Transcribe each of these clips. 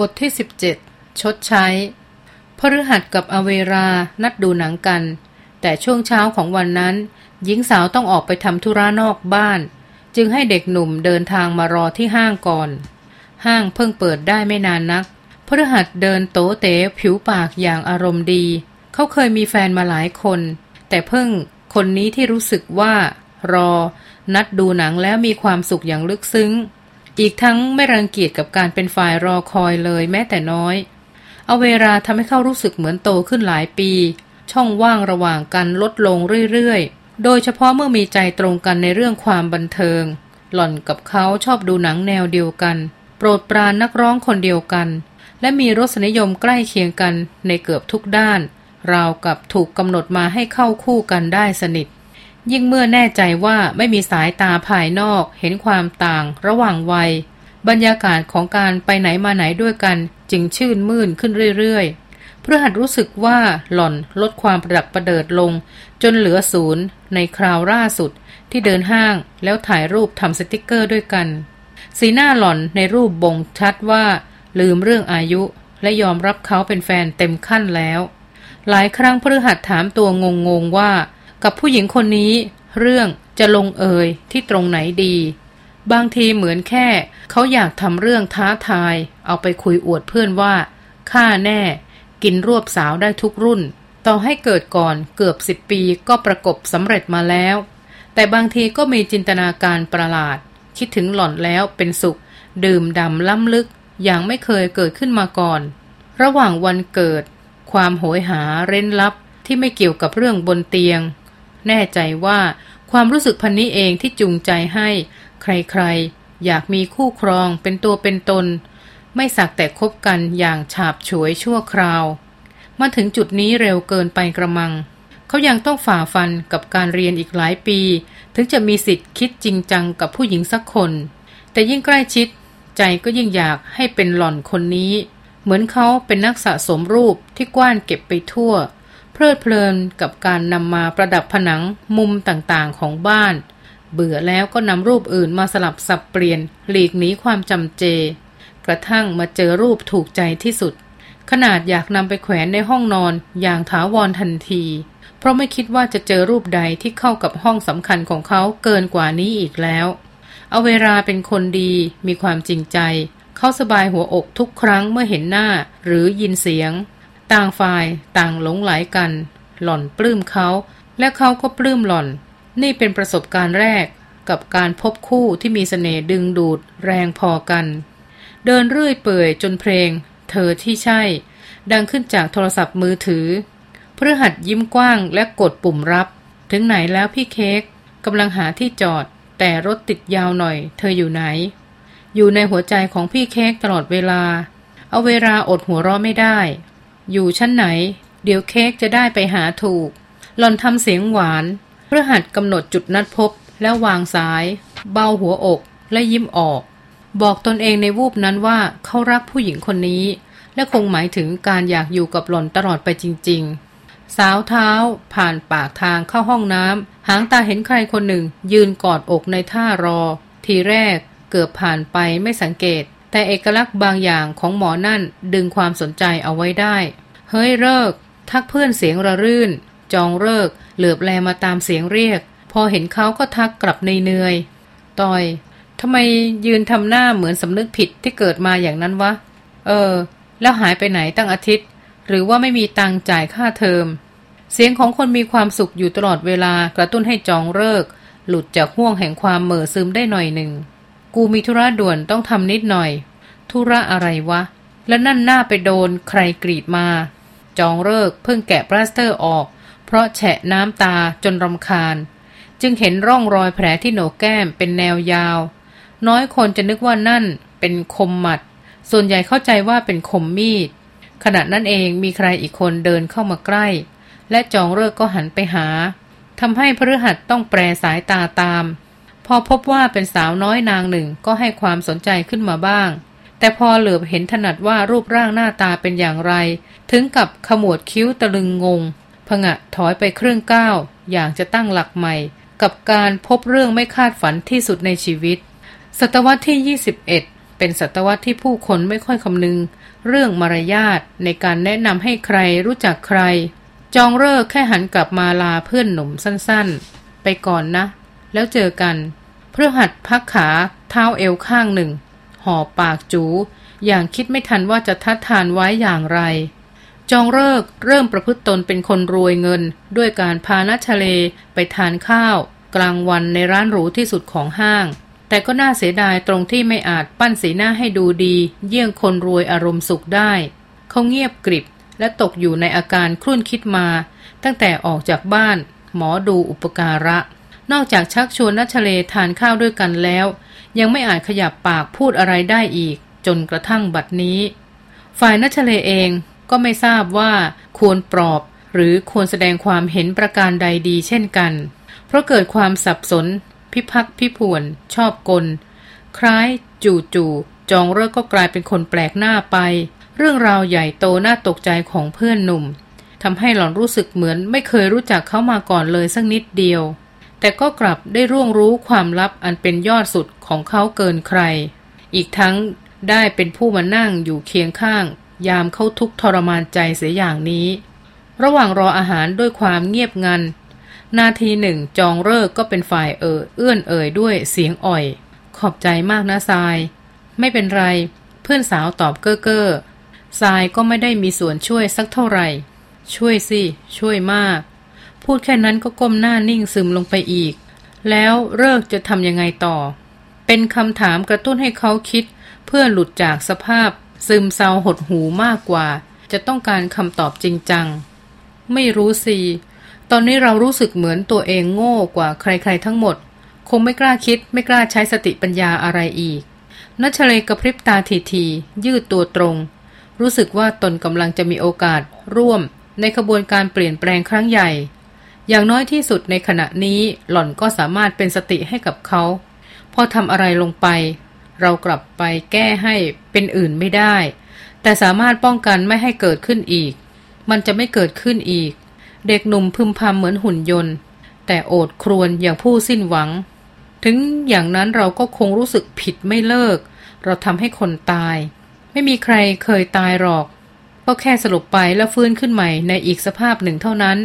บทที่ 17 ชดใช้พฤหัสกับอเวรานัดดูหนังกัน แต่ช่วงเช้าของวันนั้น หญิงสาวต้องออกไปทำธุระนอกบ้าน จึงให้เด็กหนุ่มเดินทางมารอที่ห้างก่อน ห้างเพิ่งเปิดได้ไม่นานนักพฤหัสเดินโตเต๋ผิวปากอย่างอารมณ์ดี เขาเคยมีแฟนมาหลายคน แต่เพิ่งคนนี้ที่รู้สึกว่า รอ นัดดูหนังแล้วมีความสุขอย่างลึกซึ้ง อีกทั้งไม่รังเกียจกับการเป็นฝ่ายรอคอยเลยแม้แต่น้อย เอาเวลาทำให้เขารู้สึกเหมือนโตขึ้นหลายปี ช่องว่างระหว่างกันลดลงเรื่อยๆ โดยเฉพาะเมื่อมีใจตรงกันในเรื่องความบันเทิง หล่อนกับเขาชอบดูหนังแนวเดียวกัน โปรดปรานนักร้องคนเดียวกัน และมีรสนิยมใกล้เคียงกันในเกือบทุกด้าน ราวกับถูกกำหนดมาให้เข้าคู่กันได้สนิท ยิ่งเมื่อแน่ใจว่าไม่มีสายตาภายนอกเห็นความต่างระหว่างวัย บรรยากาศของการไปไหนมาไหนด้วยกันจึงชื่นมื่นขึ้นเรื่อยๆ เพื่อหัดรู้สึกว่าหล่อนลดความประดับประเดิดลง จนเหลือศูนย์ในคราวล่าสุดที่เดินห้างแล้วถ่ายรูปทำสติกเกอร์ด้วยกัน สีหน้าหล่อนในรูปบ่งชัดว่า ลืมเรื่องอายุและยอมรับเขาเป็นแฟนเต็มขั้นแล้ว หลายครั้งพฤหัสถามตัวงงๆว่า กับผู้หญิงคนนี้ เรื่องจะลงเอยที่ตรงไหนดี บางทีเหมือนแค่ เขาอยากทำเรื่องท้าทาย เอาไปคุยอวดเพื่อนว่าข้าแน่ กินรวบสาวได้ทุกรุ่น ต่อให้เกิดก่อนเกือบสิบปีก็ประกบสำเร็จมาแล้ว แต่บางทีก็มีจินตนาการประหลาด คิดถึงหล่อนแล้วเป็นสุข ดื่มดำล้ำลึกอย่างไม่เคยเกิดขึ้นมาก่อน ระหว่างวันเกิด ความโหยหาเร้นลับที่ไม่เกี่ยวกับเรื่องบนเตียง แน่ใจว่าความรู้สึกพันนี้เองที่จูงใจให้ ใครๆ อยากมีคู่ครองเป็นตัวเป็นตน ไม่สักแต่คบกันอย่างฉาบฉวยชั่วคราว มาถึงจุดนี้เร็วเกินไปกระมัง เขายังต้องฝ่าฟันกับการเรียนอีกหลายปี ถึงจะมีสิทธิ์คิดจริงจังกับผู้หญิงสักคน แต่ยิ่งใกล้ชิด ใจก็ยิ่งอยากให้เป็นหล่อนคนนี้ เหมือนเขาเป็นนักสะสมรูปที่กว้านเก็บไปทั่ว ลิดเพลินกับการนำมาประดับผนังมุมต่างๆของบ้าน เบื่อแล้วก็นำรูปอื่นมาสลับสับเปลี่ยนหลีกหนีความจำเจ กระทั่งมาเจอรูปถูกใจที่สุด ขนาดอยากนำไปแขวนในห้องนอนอย่างถาวรทันที เพราะไม่คิดว่าจะเจอรูปใดที่เข้ากับห้องสำคัญของเขาเกินกว่านี้อีกแล้ว เอาเวลาเป็นคนดีมีความจริงใจ เข้าสบายหัวอกทุกครั้งเมื่อเห็นหน้าหรือยินเสียง ต่างฝ่ายต่างหลงไหลกัน หล่อนปลื้มเขา และเขาก็ปลื้มหล่อน นี่เป็นประสบการณ์แรกกับการพบคู่ที่มีสเสน่ห์ดึงดูดแรงพอกัน เดินเรื่อยเปื่อยจนเพลง เธอที่ใช่ ดังขึ้นจากโทรศัพท์มือถือเพื่อหัดยิ้มกว้างและกดปุ่มรับ ถึงไหนแล้วพี่เค้กกำลังหาที่จอด แต่รถติดยาวหน่อย เธออยู่ไหน อยู่ในหัวใจของพี่เค้กตลอดเวลา เอาเวลาอดหัวเราะไม่ได้ อยู่ชั้นไหน เดี๋ยวเค้กจะได้ไปหาถูก หลอนทำเสียงหวานเพื่อหัดกำหนดจุดนัดพบแล้ววางสาย เบาหัวอกและยิ้มออก บอกตนเองในวูบนั้นว่าเขารักผู้หญิงคนนี้ และคงหมายถึงการอยากอยู่กับหล่อนตลอดไปจริง ๆ สาวเท้า ผ่านปากทางเข้าห้องน้ำหางตาเห็นใครคนหนึ่ง ยืนกอดอกในท่ารอ ทีแรกเกือบผ่านไปไม่สังเกต แต่เอกลักษณ์บางอย่างของหมอนั่นดึงความสนใจเอาไว้ได้ เฮ้ยเลิก ทักเพื่อนเสียงระรื่น จองเลิก เหลือบแลมาตามเสียงเรียก พอเห็นเขาก็ทักกลับเนื่อยต่อยทำไมยืนทำหน้าเหมือนสำนึกผิดที่เกิดมาอย่างนั้นวะ เออ แล้วหายไปไหนตั้งอาทิตย์ หรือว่าไม่มีตังจ่ายค่าเทอม เสียงของคนมีความสุขอยู่ตลอดเวลากระตุ้นให้จองฤกษ์ หลุดจากห่วงแห่งความเหม่อซึมได้หน่อยหนึ่ง กูมีธุระด่วนต้องทำนิดหน่อย ธุระอะไรวะ แล้วนั่นหน้าไปโดนใครกรีดมา จองฤกษ์เพิ่งแกะปลาสเตอร์ออก เพราะแฉะน้ำตาจนรำคาญ จึงเห็นร่องรอยแผลที่โหนกแก้มเป็นแนวยาว น้อยคนจะนึกว่านั่นเป็นคมหมัด ส่วนใหญ่เข้าใจว่าเป็นคมมีด ขณะนั้นเองมีใครอีกคนเดินเข้ามาใกล้ และจองเลิกก็หันไปหาทำให้พฤหัสต้องแปรสายตาตาม พอพบว่าเป็นสาวน้อยนางหนึ่งก็ให้ความสนใจขึ้นมาบ้าง แต่พอเหลือบเห็นถนัดว่ารูปร่างหน้าตาเป็นอย่างไร ถึงกับขมวดคิ้วตะลึงงงพงะถอยไปเครื่องก้าวอย่างจะตั้งหลักใหม่ กับการพบเรื่องไม่คาดฝันที่สุดในชีวิต ศตวรรษที่ 21เเป็นศตวรรษที่ผู้คนไม่ค่อยคำนึง เรื่องมารยาทในการแนะนำให้ใครรู้จักใคร จองเลิกแค่หันกลับมาลาเพื่อนหนุ่มสั้นๆ ไปก่อนนะ แล้วเจอกันเพื่อหัดพักขาเท้าเอวข้างหนึ่ง ห่อปากจู อย่างคิดไม่ทันว่าจะทัดทานไว้อย่างไร จองเลิกเริ่มประพฤติตนเป็นคนรวยเงิน ด้วยการพานัชเลไปทานข้าว กลางวันในร้านหรูที่สุดของห้าง แต่ก็น่าเสียดายตรงที่ไม่อาจปั้นสีหน้าให้ดูดี เยี่ยงคนรวยอารมณ์สุขได้ เขาเงียบกริบและตกอยู่ในอาการครุ่นคิดมา ตั้งแต่ออกจากบ้าน หมอดูอุปการะ นอกจากชักชวนนัชเลทานข้าวด้วยกันแล้ว ยังไม่อาจขยับปากพูดอะไรได้อีก จนกระทั่งบัดนี้ ฝ่ายนัชเลเองก็ไม่ทราบว่าควรปลอบ หรือควรแสดงความเห็นประการใดดีเช่นกัน เพราะเกิดความสับสน พิพักพิผวน ชอบกล คล้ายจู่จู่จองเลิกก็กลายเป็นคนแปลกหน้าไป เรื่องราวใหญ่โตน่าตกใจของเพื่อนหนุ่มทำให้หล่อนรู้สึกเหมือนไม่เคยรู้จักเขามาก่อนเลยสักนิดเดียว แต่ก็กลับได้ร่วงรู้ความลับอันเป็นยอดสุดของเขาเกินใคร อีกทั้งได้เป็นผู้มานั่งอยู่เคียงข้าง ยามเขาทุกทรมานใจเสียอย่างนี้ ระหว่างรออาหารด้วยความเงียบงัน นาทีหนึ่งจองเลิกก็เป็นฝ่ายเอ่อเอื้อนเอ่ยด้วยเสียงอ่อย ขอบใจมากนะทราย ไม่เป็นไร เพื่อนสาวตอบเก้อเก้อทรายก็ไม่ได้มีส่วนช่วยสักเท่าไหร่ ช่วยสิ ช่วยมาก พูดแค่นั้นก็ก้มหน้านิ่งซึมลงไปอีก แล้วเลิกจะทำยังไงต่อ เป็นคำถามกระตุ้นให้เขาคิด เพื่อหลุดจากสภาพ ซึมเศร้าหดหูมากกว่า จะต้องการคำตอบจริงจัง ไม่รู้สิ ตอนนี้เรารู้สึกเหมือนตัวเองโง่กว่าใครๆทั้งหมด คงไม่กล้าคิด ไม่กล้าใช้สติปัญญาอะไรอีกนัชเลกระพริบตาทีที ยืดตัวตรง รู้สึกว่าตนกำลังจะมีโอกาสร่วมในขบวนการเปลี่ยนแปลงครั้งใหญ่ อย่างน้อยที่สุดในขณะนี้หล่อนก็สามารถเป็นสติให้กับเขา พอทำอะไรลงไป เรากลับไปแก้ให้เป็นอื่นไม่ได้ แต่สามารถป้องกันไม่ให้เกิดขึ้นอีก มันจะไม่เกิดขึ้นอีก เด็กหนุ่มพึมพำเหมือนหุ่นยนต์ แต่โอดครวญอย่างผู้สิ้นหวัง ถึงอย่างนั้นเราก็คงรู้สึกผิดไม่เลิก เราทำให้คนตาย ไม่มีใครเคยตายหรอก ก็แค่สลบไปแล้วฟื้นขึ้นใหม่ในอีกสภาพหนึ่งเท่านั้น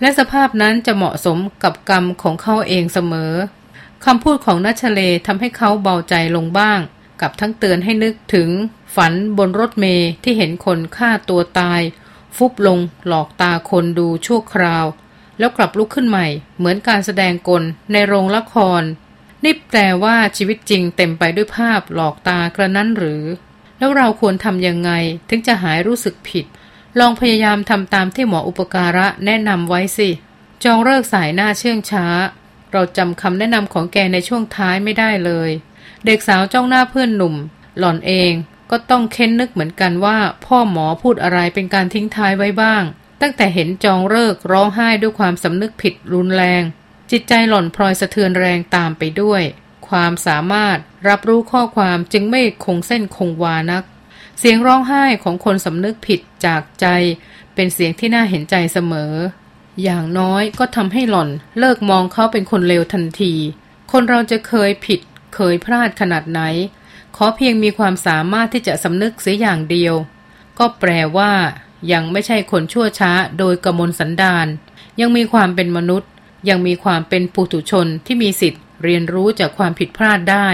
และสภาพนั้นจะเหมาะสมกับกรรมของเขาเองเสมอคำพูดของนัชเลทำให้เขาเบาใจลงบ้าง กับทั้งเตือนให้นึกถึง ฝันบนรถเมย์ที่เห็นคนฆ่าตัวตาย ฟุบลงหลอกตาคนดูชั่วคราว แล้วกลับลุกขึ้นใหม่ เหมือนการแสดงกลในโรงละคร นี่แปลว่าชีวิตจริงเต็มไปด้วยภาพหลอกตากระนั้นหรือ แล้วเราควรทำยังไงถึงจะหายรู้สึกผิด ลองพยายามทำตามที่หมออุปการะแนะนำไว้สิ จองเลิกสายหน้าเชื่องช้า เราจำคำแนะนำของแกในช่วงท้ายไม่ได้เลย เด็กสาวจ้องหน้าเพื่อนหนุ่ม หล่อนเองก็ต้องเค้นนึกเหมือนกันว่า พ่อหมอพูดอะไรเป็นการทิ้งท้ายไว้บ้าง ตั้งแต่เห็นจองเลิกร้องไห้ด้วยความสำนึกผิดรุนแรง จิตใจหล่อนพลอยสะเทือนแรงตามไปด้วย ความสามารถรับรู้ข้อความจึงไม่คงเส้นคงวานัก เสียงร้องไห้ของคนสำนึกผิดจากใจ เป็นเสียงที่น่าเห็นใจเสมอ อย่างน้อยก็ทำให้หล่อนเลิกมองเขาเป็นคนเลวทันที คนเราจะเคยผิด เคยพลาดขนาดไหน ขอเพียงมีความสามารถที่จะสำนึกเสียอย่างเดียว ก็แปลว่า ยังไม่ใช่คนชั่วช้าโดยกมลสันดาน ยังมีความเป็นมนุษย์ ยังมีความเป็นปุถุชนที่มีสิทธิ์เรียนรู้จากความผิดพลาดได้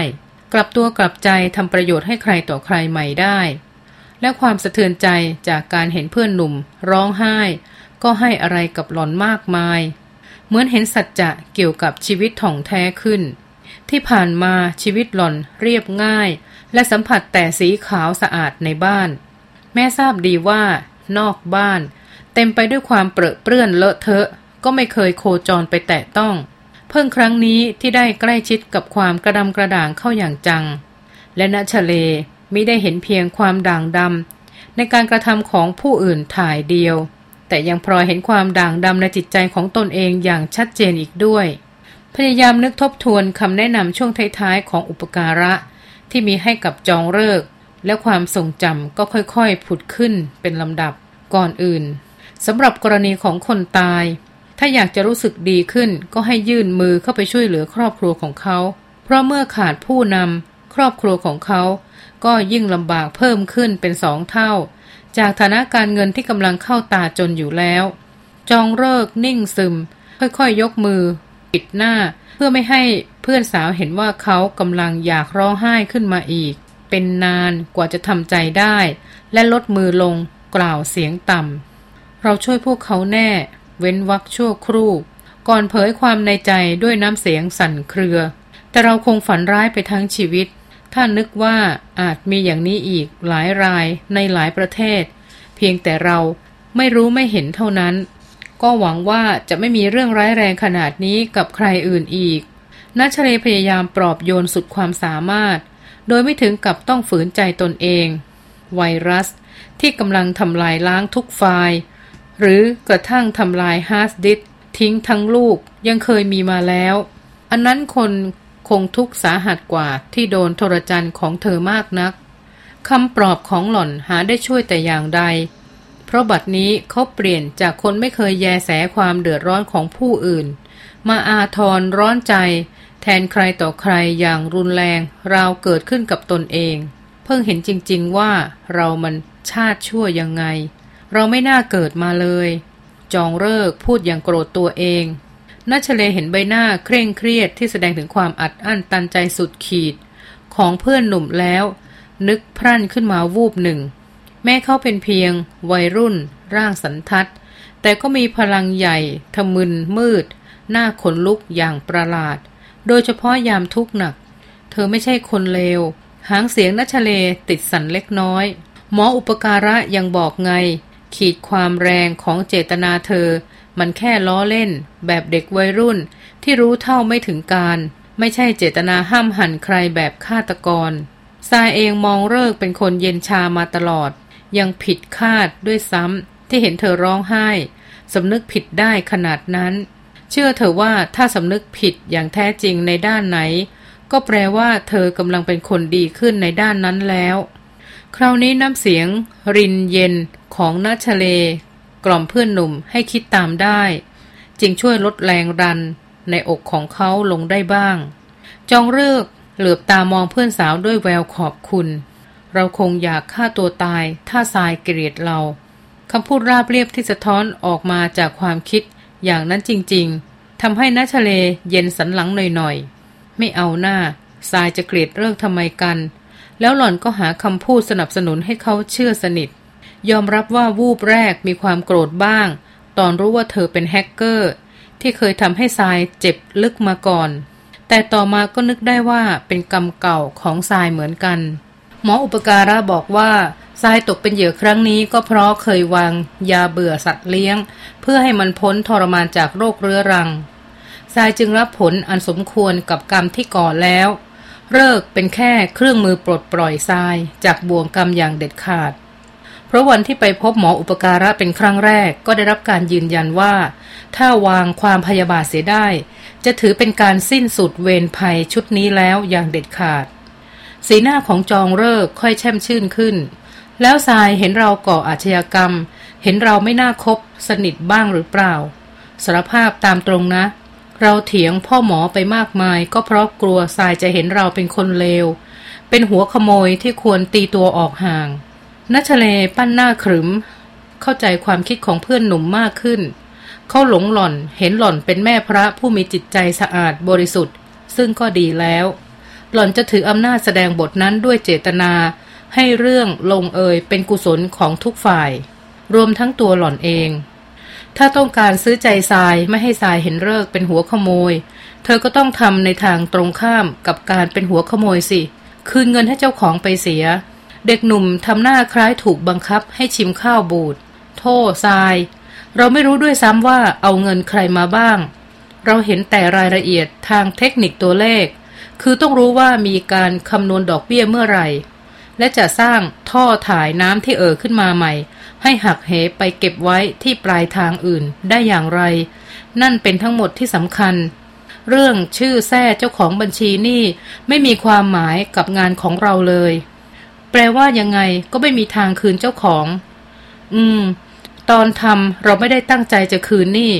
กลับตัวกลับใจทำประโยชน์ให้ใครต่อใครใหม่ได้ และความสะเทือนใจจากการเห็นเพื่อนหนุ่ม ร้องไห้ ก็ให้อะไรกับหลอนมากมาย เหมือนเห็นสัจจะเกี่ยวกับชีวิตถ่องแท้ขึ้น ที่ผ่านมาชีวิตหล่อนเรียบง่าย และสัมผัสแต่สีขาวสะอาดในบ้าน แม่ทราบดีว่า นอกบ้าน เต็มไปด้วยความเปรอะเปื้อนเลอะเทอะ ก็ไม่เคยโคจรไปแตะต้อง เพิ่งครั้งนี้ที่ได้ใกล้ชิดกับความกระดำกระด่างเข้าอย่างจัง และณชเล มิได้เห็นเพียงความด่างดำในการกระทำของผู้อื่นถ่ายเดียว แต่ยังพลอยเห็นความด่างดำในจิตใจของตนเองอย่างชัดเจนอีกด้วย พยายามนึกทบทวนคำแนะนำช่วงท้ายๆของอุปการะ ที่มีให้กับจองเลิก และความทรงจำก็ค่อยๆ ผุดขึ้นเป็นลำดับก่อนอื่นสำหรับกรณีของคนตาย ถ้าอยากจะรู้สึกดีขึ้นก็ให้ยื่นมือเข้าไปช่วยเหลือครอบครัวของเขา เพราะเมื่อขาดผู้นำ ครอบครัวของเขา ก็ยิ่งลำบากเพิ่มขึ้นเป็นสองเท่า จากฐานะการเงินที่กำลังเข้าตาจนอยู่แล้ว จองเลิกนิ่งซึม ค่อยๆยยกมือ ปิดหน้า เพื่อไม่ให้เพื่อนสาวเห็นว่าเขากำลังอยากร้องไห้ขึ้นมาอีก เป็นนานกว่าจะทำใจได้ และลดมือลงกล่าวเสียงต่ำเราช่วยพวกเขาแน่ เว้นวักชั่วครู่ ก่อนเผยความในใจด้วยน้ำเสียงสั่นเครือ แต่เราคงฝันร้ายไปทั้งชีวิต ถ้านึกว่าอาจมีอย่างนี้อีกหลายรายในหลายประเทศ เพียงแต่เราไม่รู้ไม่เห็นเท่านั้น ก็หวังว่าจะไม่มีเรื่องร้ายแรงขนาดนี้กับใครอื่นอีกณัชเลพยายามปลอบโยนสุดความสามารถ โดยไม่ถึงกับต้องฝืนใจตนเอง ไวรัสที่กำลังทำลายล้างทุกไฟล์ หรือกระทั่งทำลายฮาร์ดดิสก์ทิ้งทั้งลูกยังเคยมีมาแล้ว อันนั้นคน คงทุกข์สาหัสกว่าที่โดนโทรจันของเธอมากนักคำปลอบของหล่อนหาได้ช่วยแต่อย่างใด เพราะบัดนี้เขาเปลี่ยนจากคนไม่เคยแยแสความเดือดร้อนของผู้อื่น มาอาทรร้อนใจ แทนใครต่อใครอย่างรุนแรง ราวเกิดขึ้นกับตนเอง เพิ่งเห็นจริงๆว่าเรามันชาติชั่วยังไง เราไม่น่าเกิดมาเลย จองเลิกพูดอย่างโกรธตัวเอง นัชเลเห็นใบหน้าเคร่งเครียดที่แสดงถึงความอัดอั้นตันใจสุดขีด ของเพื่อนหนุ่มแล้ว นึกพรั่นขึ้นมาวูบหนึ่ง แม้เขาเป็นเพียง วัยรุ่น ร่างสันทัด แต่ก็มีพลังใหญ่ทะมึนมืด หน้าขนลุกอย่างประหลาด โดยเฉพาะยามทุกข์หนัก เธอไม่ใช่คนเลว หางเสียงนัชเลติดสันเล็กน้อย หมออุปการะยังบอกไง ขีดความแรงของเจตนาเธอ มันแค่ล้อเล่น แบบเด็กวัยรุ่น ที่รู้เท่าไม่ถึงการ ไม่ใช่เจตนาห้ามหันใครแบบฆาตกรทรายเองมองเลิกเป็นคนเย็นชามาตลอด ยังผิดคาดด้วยซ้ำที่เห็นเธอร้องไห้สำนึกผิดได้ขนาดนั้น เชื่อเธอว่าถ้าสำนึกผิดอย่างแท้จริงในด้านไหน ก็แปลว่าเธอกำลังเป็นคนดีขึ้นในด้านนั้นแล้ว คราวนี้น้ำเสียง รินเย็นของนัชเล กล่อมเพื่อนหนุ่มให้คิดตามได้ จึงช่วยลดแรงรันในอกของเขาลงได้บ้าง จองเลิกเหลือบตามองเพื่อนสาวด้วยแววขอบคุณ เราคงอยากฆ่าตัวตายถ้าทรายเกลียดเราคำพูดราบเรียบที่สะท้อนออกมาจากความคิดอย่างนั้นจริงๆทำให้นัชเลเย็นสันหลังหน่อยๆ ไม่เอาหน้าทรายจะเกลียดเรื่องทำไมกัน แล้วหล่อนก็หาคำพูดสนับสนุนให้เขาเชื่อสนิท ยอมรับว่าวูบแรกมีความโกรธบ้าง ตอนรู้ว่าเธอเป็นแฮกเกอร์ ที่เคยทำให้ทรายเจ็บลึกมาก่อน แต่ต่อมาก็นึกได้ว่าเป็นกรรมเก่าของทรายเหมือนกัน หมออุปการะบอกว่าทรายตกเป็นเหยื่อครั้งนี้ก็เพราะเคยวางยาเบื่อสัตว์เลี้ยง เพื่อให้มันพ้นทรมานจากโรคเรื้อรังทรายจึงรับผลอันสมควรกับกรรมที่ก่อแล้วเลิกเป็นแค่เครื่องมือปลดปล่อยทรายจากบ่วงกรรมอย่างเด็ดขาด เพราะวันที่ไปพบหมออุปการะเป็นครั้งแรกก็ได้รับการยืนยันว่า ถ้าวางความพยาบาทเสียได้ จะถือเป็นการสิ้นสุดเวรภัยชุดนี้แล้วอย่างเด็ดขาด สีหน้าของจองเลิกค่อยแช่มชื่นขึ้น แล้วทรายเห็นเราก่ออาชญากรรม เห็นเราไม่น่าคบสนิทบ้างหรือเปล่าสารภาพตามตรงนะ เราเถียงพ่อหมอไปมากมาย ก็เพราะกลัวทรายจะเห็นเราเป็นคนเลวเป็นหัวขโมยที่ควรตีตัวออกห่าง นัชเลปั้นหน้าขรึม เข้าใจความคิดของเพื่อนหนุ่มมากขึ้น เขาหลงหล่อนเห็นหล่อนเป็นแม่พระผู้มีจิตใจสะอาดบริสุทธิ์ ซึ่งก็ดีแล้ว หล่อนจะถืออำนาจแสดงบทนั้นด้วยเจตนา ให้เรื่องลงเอยเป็นกุศลของทุกฝ่าย รวมทั้งตัวหล่อนเอง ถ้าต้องการซื้อใจทรายไม่ให้ทรายเห็นเลิกเป็นหัวขโมย เธอก็ต้องทำในทางตรงข้ามกับการเป็นหัวขโมยสิ คืนเงินให้เจ้าของไปเสีย เด็กหนุ่มทำหน้าคล้ายถูกบังคับให้ชิมข้าวบูด โทษทราย เราไม่รู้ด้วยซ้ำว่าเอาเงินใครมาบ้าง เราเห็นแต่รายละเอียดทางเทคนิคตัวเลข คือต้องรู้ว่ามีการคำนวณดอกเบี้ยเมื่อไหร่ และจะสร้างท่อถ่ายน้ำที่เอ่อขึ้นมาใหม่ ให้หักเหไปเก็บไว้ที่ปลายทางอื่นได้อย่างไร นั่นเป็นทั้งหมดที่สำคัญเรื่องชื่อแท้เจ้าของบัญชีนี่ไม่มีความหมายกับงานของเราเลย แปลว่ายังไงก็ไม่มีทางคืนเจ้าของ อืม ตอนทำเราไม่ได้ตั้งใจจะคืนนี่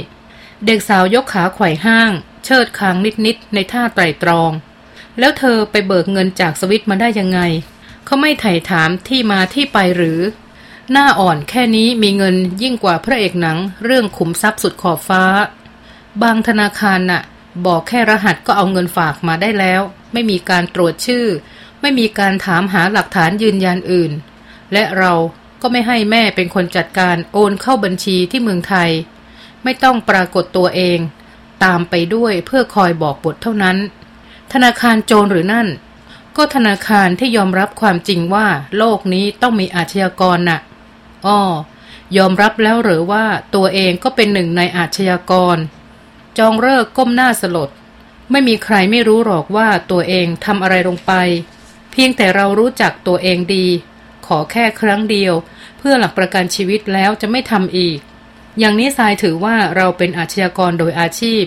เด็กสาวยกขาไขว่ห้าง เชิดคางนิดๆในท่าไตรตรอง แล้วเธอไปเบิกเงินจากสวิตมาได้ยังไง เขาไม่ไถ่ถามที่มาที่ไปหรือ หน้าอ่อนแค่นี้มีเงินยิ่งกว่าพระเอกหนัง เรื่องขุมทรัพย์สุดขอบฟ้า บางธนาคารน่ะ บอกแค่รหัสก็เอาเงินฝากมาได้แล้ว ไม่มีการตรวจชื่อ ไม่มีการถามหาหลักฐานยืนยันอื่น และเราก็ไม่ให้แม่เป็นคนจัดการโอนเข้าบัญชีที่เมืองไทย ไม่ต้องปรากฏตัวเอง ตามไปด้วยเพื่อคอยบอกบทเท่านั้น ธนาคารโจรหรือนั่น ก็ธนาคารที่ยอมรับความจริงว่าโลกนี้ต้องมีอาชญากรนะ่ะอ้อยอมรับแล้วหรือว่าตัวเองก็เป็นหนึ่งในอาชญากร จองเลิกก้มหน้าสลด ไม่มีใครไม่รู้หรอกว่าตัวเองทำอะไรลงไป เพียงแต่เรารู้จักตัวเองดี ขอแค่ครั้งเดียว เพื่อหลักประกันชีวิตแล้วจะไม่ทำอีก อย่างนี้ทรายถือว่าเราเป็นอาชญากรโดยอาชีพ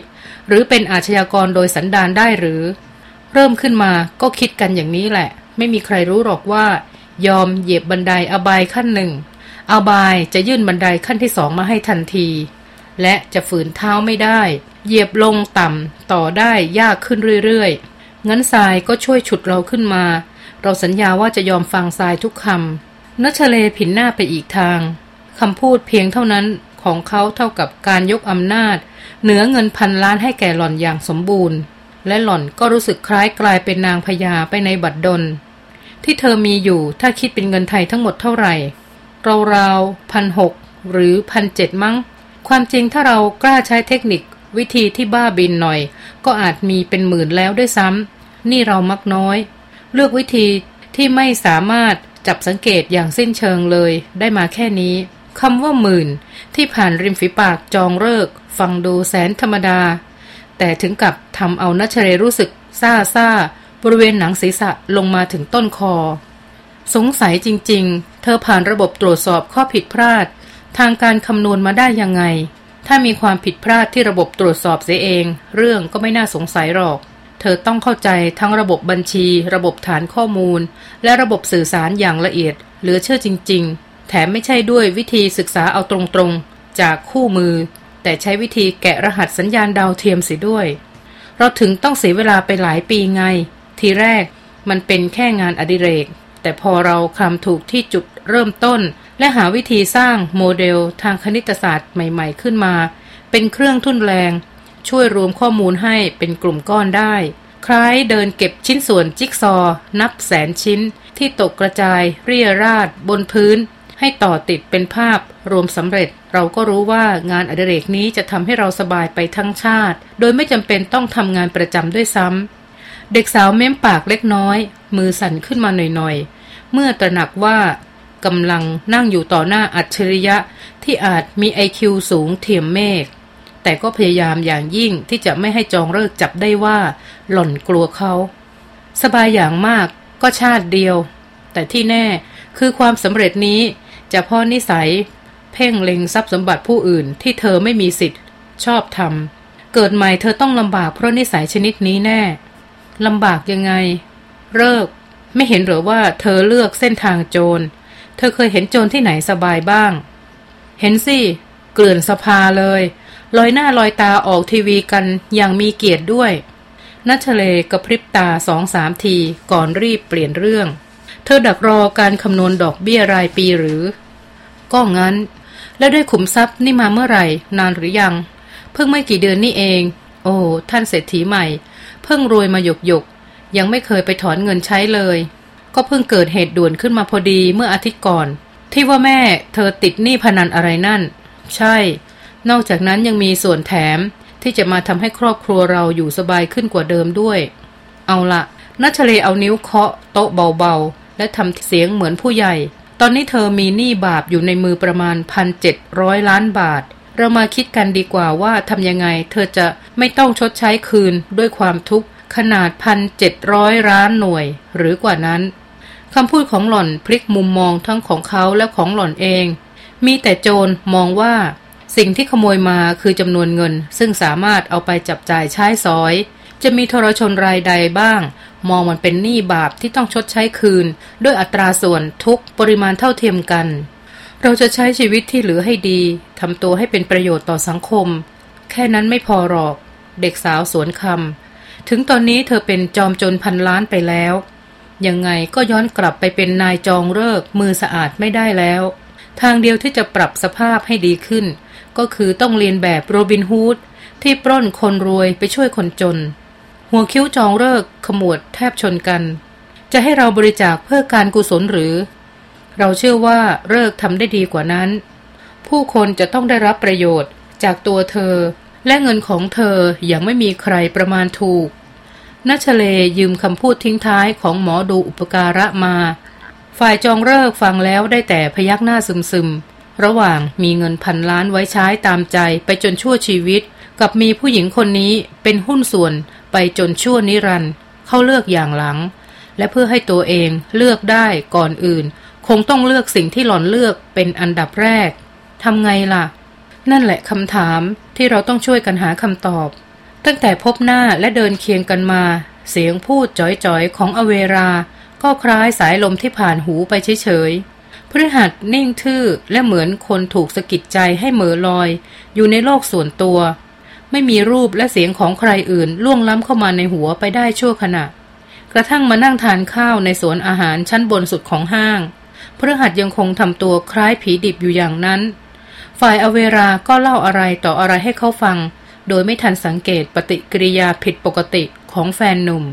หรือเป็นอาชญากรโดยสันดานได้หรือ เริ่มขึ้นมาก็คิดกันอย่างนี้แหละ ไม่มีใครรู้หรอกว่า ยอมเหยียบบันไดอบายขั้นหนึ่งอบายจะยื่นบันไดขั้นที่สองมาให้ทันที และจะฝืนเท้าไม่ได้ เหยียบลงต่ำต่อได้ยากขึ้นเรื่อยๆงั้นทรายก็ช่วยฉุดเราขึ้นมา เราสัญญาว่าจะยอมฟังทรายทุกคำนัชเลผินหน้าไปอีกทางคำพูดเพียงเท่านั้นของเขาเท่ากับการยกอำนาจ เหนือเงินพันล้านให้แก่หล่อนอย่างสมบูรณ์ และหล่อนก็รู้สึกคล้ายกลายเป็นนางพญาไปในบัดดล ที่เธอมีอยู่ถ้าคิดเป็นเงินไทยทั้งหมดเท่าไหร่ราวๆพันหกหรือพันเจ็ดมั้ง ความจริงถ้าเรากล้าใช้เทคนิควิธีที่บ้าบินหน่อย ก็อาจมีเป็นหมื่นแล้วด้วยซ้ำนี่เรามักน้อย เลือกวิธีที่ไม่สามารถจับสังเกตอย่างสิ้นเชิงเลยได้มาแค่นี้คำว่าหมื่น ที่ผ่านริมฝีปากจองเลิก ฟังดูแสนธรรมดา แต่ถึงกับทำเอานัชเรรู้สึกซาซาบริเวณหนังศีรษะลงมาถึงต้นคอ สงสัยจริง ๆ เธอผ่านระบบตรวจสอบข้อผิดพลาด ทางการคำนวณมาได้ยังไง ถ้ามีความผิดพลาดที่ระบบตรวจสอบเสียเอง เรื่องก็ไม่น่าสงสัยหรอก เธอต้องเข้าใจทั้งระบบบัญชี ระบบฐานข้อมูล และระบบสื่อสารอย่างละเอียด เหลือเชื่อจริง ๆ แถมไม่ใช่ด้วยวิธีศึกษาเอาตรงๆ จากคู่มือ แต่ใช้วิธีแกะรหัสสัญญาณดาวเทียมเสียด้วย เราถึงต้องเสียเวลาไปหลายปีไง ทีแรกมันเป็นแค่งานอดิเรก แต่พอเราคำถูกที่จุดเริ่มต้น และหาวิธีสร้างโมเดลทางคณิตศาสตร์ใหม่ ๆ ขึ้นมา เป็นเครื่องทุ่นแรง ช่วยรวมข้อมูลให้เป็นกลุ่มก้อนได้ คล้ายเดินเก็บชิ้นส่วนจิ๊กซอ นับแสนชิ้น ที่ตกกระจายเรียราดบนพื้น ให้ต่อติดเป็นภาพรวมสำเร็จ เราก็รู้ว่างานอดิเรกนี้จะทำให้เราสบายไปทั้งชาติ โดยไม่จำเป็นต้องทำงานประจำด้วยซ้ำเด็กสาวเม้มปากเล็กน้อย มือสั่นขึ้นมาหน่อยๆเมื่อตระหนักว่ากำลังนั่งอยู่ต่อหน้าอัจฉริยะที่อาจมีไอคิวสูงเทียมเมฆ แต่ก็พยายามอย่างยิ่งที่จะไม่ให้จองเลิกจับได้ว่า หล่อนกลัวเขา สบายอย่างมากก็ชาติเดียว แต่ที่แน่คือความสำเร็จนี้จะพ่อนิสัย เพ่งเล็งทรัพย์สมบัติผู้อื่นที่เธอไม่มีสิทธิ์ ชอบทำเกิดใหม่เธอต้องลำบากเพราะนิสัยชนิดนี้แน่ลำบากยังไงเลิกไม่เห็นหรือว่าเธอเลือกเส้นทางโจร เธอเคยเห็นโจรที่ไหนสบายบ้าง เห็นสิ เกลื่อนสภาเลย ลอยหน้าลอยตาออกทีวีกันอย่างมีเกียรติด้วยนัชเลกระพริบตาสองสามทีก่อนรีบเปลี่ยนเรื่อง เธอดักรอการคำนวณดอกเบี้ยรายปีหรือ ก็งั้น แล้วได้ขุมทรัพย์นี่มาเมื่อไหร่นานหรือยัง เพิ่งไม่กี่เดือนนี่เอง โอ้ท่านเศรษฐีใหม่ เพิ่งรวยมาหยกหยกยังไม่เคยไปถอนเงินใช้เลย ก็เพิ่งเกิดเหตุด่วนขึ้นมาพอดีเมื่ออาทิตย์ก่อน ที่ว่าแม่เธอติดหนี้พนันอะไรนั่น ใช่ นอกจากนั้นยังมีส่วนแถมที่จะมาทำให้ครอบครัวเราอยู่สบายขึ้นกว่าเดิมด้วย เอาละนัชเลเอานิ้วเคาะโต๊ะเบาๆ และทำเสียงเหมือนผู้ใหญ่ ตอนนี้เธอมีหนี้บาปอยู่ในมือประมาณพันเจ็ดร้อยล้านบาท เรามาคิดกันดีกว่าว่าทำยังไง เธอจะไม่ต้องชดใช้คืนด้วยความทุกข์ขนาดพันเจ็ดร้อยล้านหน่วย หรือกว่านั้นคำพูดของหล่อนพลิกมุมมองทั้งของเขาและของหล่อนเอง มีแต่โจรมองว่า สิ่งที่ขโมยมาคือจำนวนเงิน ซึ่งสามารถเอาไปจับจ่ายใช้สอย จะมีทรชนรายใดบ้าง มองมันเป็นหนี้บาปที่ต้องชดใช้คืน ด้วยอัตราส่วนทุกปริมาณเท่าเทียมกัน เราจะใช้ชีวิตที่เหลือให้ดีทำตัวให้เป็นประโยชน์ต่อสังคม แค่นั้นไม่พอหรอก เด็กสาวสวนคำถึงตอนนี้เธอเป็นจอมจนพันล้านไปแล้วยังไงก็ย้อนกลับไปเป็นนายจองเลิกมือสะอาดไม่ได้แล้ว ทางเดียวที่จะปรับสภาพให้ดีขึ้น ก็คือต้องเรียนแบบโรบินฮูดที่ปล้นคนรวยไปช่วยคนจน หัวคิ้วจองเลิกขมวดแทบชนกัน จะให้เราบริจาคเพื่อการกุศลหรือ เราเชื่อว่าเลิกทำได้ดีกว่านั้น ผู้คนจะต้องได้รับประโยชน์จากตัวเธอ และเงินของเธออย่างไม่มีใครประมาณถูกนัชเลยืมคำพูดทิ้งท้ายของหมอดูอุปการะมา ฝ่ายจองเลิกฟังแล้วได้แต่พยักหน้าซึมๆ ระหว่างมีเงินพันล้านไว้ใช้ตามใจไปจนชั่วชีวิต กับมีผู้หญิงคนนี้เป็นหุ้นส่วนไปจนชั่วนิรันด์เขาเลือกอย่างหลัง และเพื่อให้ตัวเองเลือกได้ก่อนอื่น คงต้องเลือกสิ่งที่หล่อนเลือกเป็นอันดับแรกทำไงล่ะ นั่นแหละคำถามที่เราต้องช่วยกันหาคำตอบ ตั้งแต่พบหน้าและเดินเคียงกันมา เสียงพูดจ๋อยๆของอเวรา ก็คล้ายสายลมที่ผ่านหูไปเฉยๆ พฤหัสนิ่งทื่อและเหมือนคนถูกสะกิดใจให้เหม่อลอย อยู่ในโลกส่วนตัว ไม่มีรูปและเสียงของใครอื่นล่วงล้ำเข้ามาในหัวไปได้ชั่วขณะ กระทั่งมานั่งทานข้าวในสวนอาหารชั้นบนสุดของห้างพฤหัสยังคงทำตัวคล้ายผีดิบอยู่อย่างนั้น ฝ่ายอเวราก็เล่าอะไรต่ออะไรให้เขาฟัง โดยไม่ทันสังเกตปฏิกิริยาผิดปกติของแฟนหนุ่ม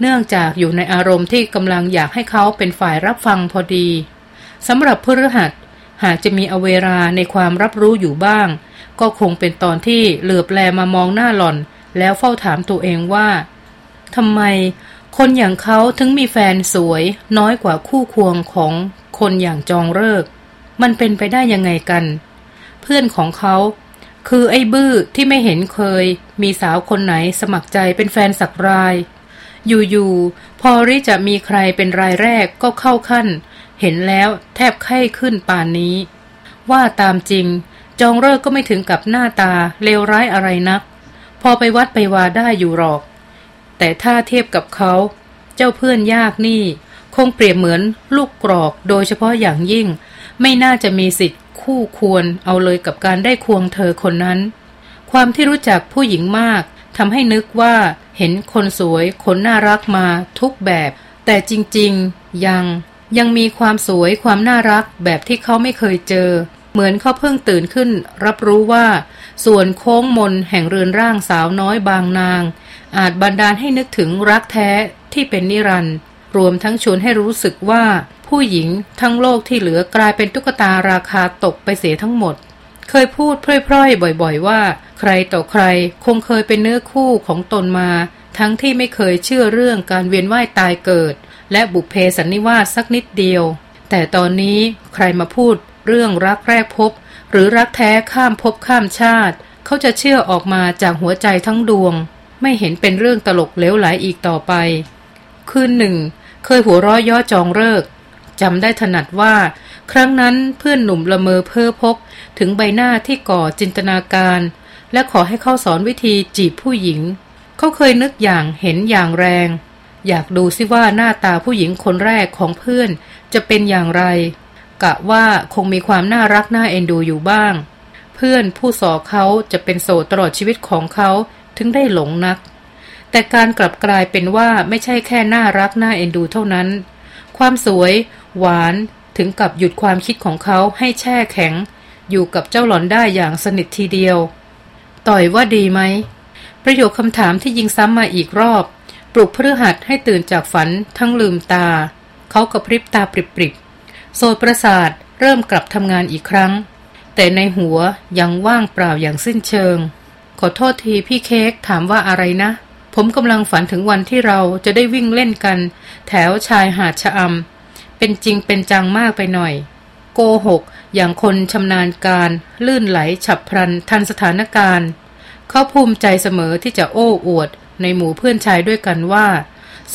เนื่องจากอยู่ในอารมณ์ที่กำลังอยากให้เขาเป็นฝ่ายรับฟังพอดี สำหรับพฤหัส หากจะมีอเวราในความรับรู้อยู่บ้าง ก็คงเป็นตอนที่เหลือบแลมามองหน้าหล่อน แล้วเฝ้าถามตัวเองว่าทำไมคนอย่างเขาถึงมีแฟนสวย น้อยกว่าคู่ควงของคนอย่างจองเลิก มันเป็นไปได้ยังไงกัน เพื่อนของเขาคือไอ้บื้อที่ไม่เห็นเคย มีสาวคนไหนสมัครใจเป็นแฟนสักราย อยู่ๆพอริจะมีใครเป็นรายแรกก็เข้าขั้น เห็นแล้วแทบไข้ขึ้นป่านนี้ ว่าตามจริง จองเลิกก็ไม่ถึงกับหน้าตาเลวร้ายอะไรนัก พอไปวัดไปวาได้อยู่หรอก แต่ถ้าเทียบกับเขา เจ้าเพื่อนยากนี่ คงเปรียบเหมือนลูกกรอกโดยเฉพาะอย่างยิ่ง ไม่น่าจะมีสิทธิ์คู่ควรเอาเลยกับการได้ควงเธอคนนั้น ความที่รู้จักผู้หญิงมากทำให้นึกว่าเห็นคนสวยคนน่ารักมาทุกแบบ แต่จริง ๆ ยัง ยังมีความสวยความน่ารักแบบที่เขาไม่เคยเจอ เหมือนเขาเพิ่งตื่นขึ้น รับรู้ว่า ส่วนโค้งมนแห่งเรือนร่างสาวน้อยบางนาง อาจบันดาลให้นึกถึงรักแท้ที่เป็นนิรันด์รวมทั้งชวนให้รู้สึกว่า ผู้หญิงทั้งโลกที่เหลือกลายเป็นตุ๊กตาราคาตกไปเสียทั้งหมด เคยพูดพร่อยๆ บ่อยๆ ว่า ใครต่อใครคงเคยเป็นเนื้อคู่ของตนมา ทั้งที่ไม่เคยเชื่อเรื่องการเวียนว่ายตายเกิด และบุพเพสันนิวาสสักนิดเดียว แต่ตอนนี้ใครมาพูดเรื่องรักแรกพบ หรือรักแท้ข้ามภพข้ามชาติ เขาจะเชื่อออกมาจากหัวใจทั้งดวง ไม่เห็นเป็นเรื่องตลกเลวไหลอีกต่อไป คืนหนึ่ง เคยหัวร้อยย่อจองเลิกจำได้ถนัดว่า ครั้งนั้นเพื่อนหนุ่มละเมอเพ้อพก ถึงใบหน้าที่ก่อจินตนาการ และขอให้เขาสอนวิธีจีบผู้หญิง เขาเคยนึกอย่างเห็นอย่างแรง อยากดูซิว่าหน้าตาผู้หญิงคนแรกของเพื่อน จะเป็นอย่างไร กะว่าคงมีความน่ารักน่าเอ็นดูอยู่บ้าง เพื่อนผู้สอเขาจะเป็นโสดตลอดชีวิตของเขาถึงได้หลงนัก แต่การกลับกลายเป็นว่าไม่ใช่แค่น่ารักน่าเอ็นดูเท่านั้น ความสวย หวานถึงกับหยุดความคิดของเขาให้แช่แข็ง อยู่กับเจ้าหลอนได้อย่างสนิททีเดียว ต่อยว่าดีไหมประโยคคำถามที่ยิงซ้ำมาอีกรอบ ปลุกพฤหัสให้ตื่นจากฝันทั้งลืมตา เขากระพริบตาปริบๆโซประสาทเริ่มกลับทำงานอีกครั้ง แต่ในหัวยังว่างเปล่าอย่างสิ้นเชิง ขอโทษทีพี่เค้กถามว่าอะไรนะ ผมกำลังฝันถึงวันที่เราจะได้วิ่งเล่นกัน แถวชายหาดชะอำเป็นจริงเป็นจังมากไปหน่อย โกหก อย่างคนชำนาญการ ลื่นไหลฉับพลันทันสถานการณ์ เขาภูมิใจเสมอที่จะโอ้อวด ในหมู่เพื่อนชายด้วยกันว่า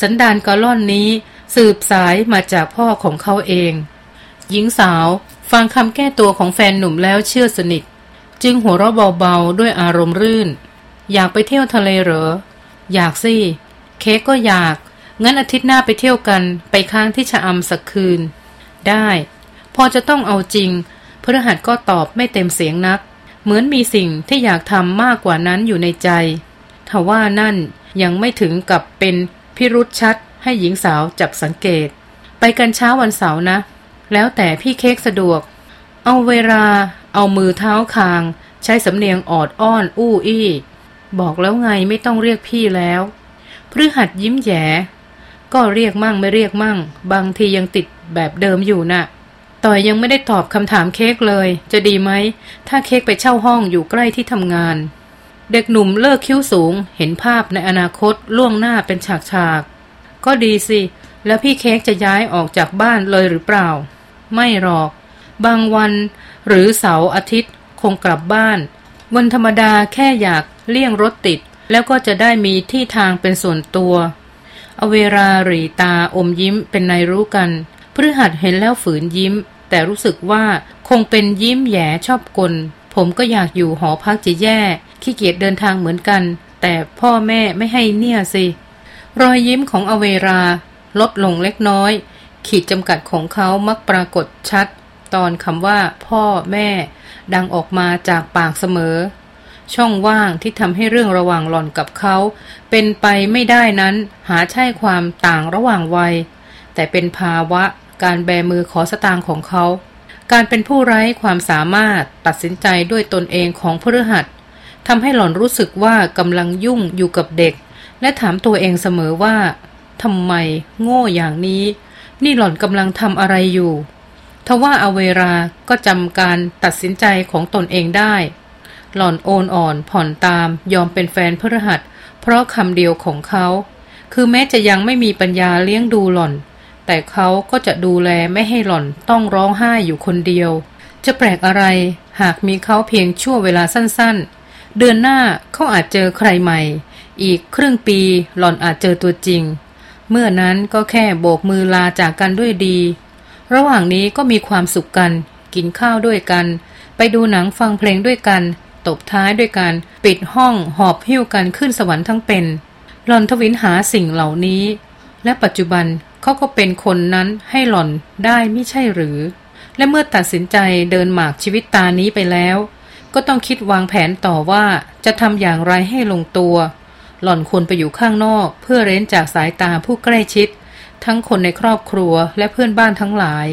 สันดานกาล่อนนี้สืบสายมาจากพ่อของเขาเอง หญิงสาวฟังคำแก้ตัวของแฟนหนุ่มแล้วเชื่อสนิท จึงหัวเราะเบาๆด้วยอารมณ์รื่น อยากไปเที่ยวทะเลเหรอ อยากสิ เค้กก็อยาก งั้นอาทิตย์หน้าไปเที่ยวกันไปค้างที่ชะอำสักคืน ได้ พอจะต้องเอาจริงพฤหัสก็ตอบไม่เต็มเสียงนัก เหมือนมีสิ่งที่อยากทำมากกว่านั้นอยู่ในใจ ทว่านั่นยังไม่ถึงกับเป็นพิรุษชัดให้หญิงสาวจับสังเกต ไปกันเช้าวันเสาร์นะ แล้วแต่พี่เค้กสะดวก เอาเวลา เอามือเท้าคาง ใช้สำเนียงออดอ้อนอู้อี้ บอกแล้วไงไม่ต้องเรียกพี่แล้วพฤหัสยิ้มแย่ก็เรียกมั่งไม่เรียกมั่ง บางทียังติดแบบเดิมอยู่นะ่ะต่อยยังไม่ได้ตอบคำถามเค้กเลย จะดีไหม ถ้าเค้กไปเช่าห้องอยู่ใกล้ที่ทำงาน เด็กหนุ่มเลิกคิ้วสูง เห็นภาพในอนาคตล่วงหน้าเป็นฉากฉาก ก็ดีสิ แล้วพี่เค้กจะย้ายออกจากบ้านเลยหรือเปล่า ไม่หรอก บางวัน หรือเสาร์อาทิตย์คงกลับบ้าน วันธรรมดาแค่อยากเลี่ยงรถติด แล้วก็จะได้มีที่ทางเป็นส่วนตัว เอาเวราหรีตาอมยิ้มเป็นนายรู้กันพฤหัสเห็นแล้วฝืนยิ้ม แต่รู้สึกว่าคงเป็นยิ้มแย่ชอบกล ผมก็อยากอยู่หอพักจะแย่ขี้เกียจเดินทางเหมือนกัน แต่พ่อแม่ไม่ให้เนี่ยสิ รอยยิ้มของอเวรา ลดลงเล็กน้อย ขีดจำกัดของเขามักปรากฏชัด ตอนคำว่าพ่อแม่ ดังออกมาจากปากเสมอ ช่องว่างที่ทำให้เรื่องระหว่างหล่อนกับเขา เป็นไปไม่ได้นั้นหาใช่ความต่างระหว่างวัย แต่เป็นภาวะการแบมือขอสตางค์ของเขา การเป็นผู้ไร้ความสามารถตัดสินใจด้วยตนเองของพฤหัส ทำให้หล่อนรู้สึกว่ากำลังยุ่งอยู่กับเด็ก และถามตัวเองเสมอว่าทำไม โง่อย่างนี้ นี่หล่อนกำลังทำอะไรอยู่ทว่าอเวราก็จำการตัดสินใจของตนเองได้ หล่อนโอนอ่อนผ่อนตามยอมเป็นแฟนพฤหัส เพราะคำเดียวของเขา คือแม้จะยังไม่มีปัญญาเลี้ยงดูหล่อน แต่เขาก็จะดูแลไม่ให้หล่อนต้องร้องไห้อยู่คนเดียว จะแปลกอะไร หากมีเขาเพียงชั่วเวลาสั้นๆ เดือนหน้าเขาอาจเจอใครใหม่ อีกครึ่งปีหล่อนอาจเจอตัวจริง เมื่อนั้นก็แค่โบกมือลาจากกันด้วยดี ระหว่างนี้ก็มีความสุขกัน กินข้าวด้วยกัน ไปดูหนังฟังเพลงด้วยกัน ตบท้ายด้วยการปิดห้องหอบหิ้วกันขึ้นสวรรค์ทั้งเป็น หล่อนทวินหาสิ่งเหล่านี้ และปัจจุบันเขาก็เป็นคนนั้นให้หล่อนได้ไม่ใช่หรือ และเมื่อตัดสินใจเดินหมากชีวิตตานี้ไปแล้ว ก็ต้องคิดวางแผนต่อว่าจะทำอย่างไรให้ลงตัว หล่อนควรไปอยู่ข้างนอก เพื่อเร้นจากสายตาผู้ใกล้ชิด ทั้งคนในครอบครัวและเพื่อนบ้านทั้งหลาย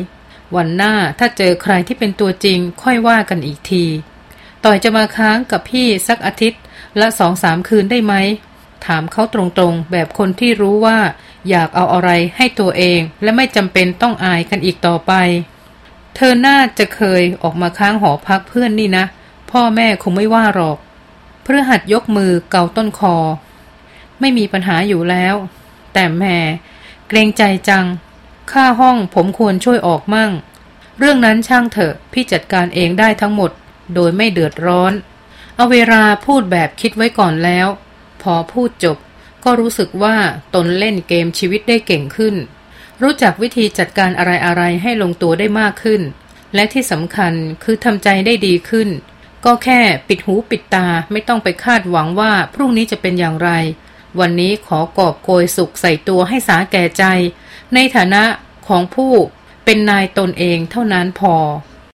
วันหน้าถ้าเจอใครที่เป็นตัวจริงค่อยว่ากันอีกที ต่อยจะมาค้างกับพี่สักอาทิตย์ ละสองสามคืนได้ไหม ถามเขาตรงๆ แบบคนที่รู้ว่า อยากเอาอะไรให้ตัวเองและไม่จำเป็นต้องอายกันอีกต่อไป เธอน่าจะเคยออกมาค้างหอพักเพื่อนนี่นะ พ่อแม่คงไม่ว่าหรอก เพื่อหัดยกมือเกาต้นคอ ไม่มีปัญหาอยู่แล้ว แต่แม่เกรงใจจัง ค่าห้องผมควรช่วยออกมั่ง เรื่องนั้นช่างเถอะ พี่จัดการเองได้ทั้งหมด โดยไม่เดือดร้อน เอาเวลาพูดแบบคิดไว้ก่อนแล้ว พอพูดจบ ก็รู้สึกว่าตนเล่นเกมชีวิตได้เก่งขึ้น รู้จักวิธีจัดการอะไรๆให้ลงตัวได้มากขึ้น และที่สำคัญคือทำใจได้ดีขึ้น ก็แค่ปิดหูปิดตาไม่ต้องไปคาดหวังว่าพรุ่งนี้จะเป็นอย่างไร วันนี้ขอกอบโกยสุขใส่ตัวให้สาแก่ใจ ในฐานะของผู้เป็นนายตนเองเท่านั้นพอ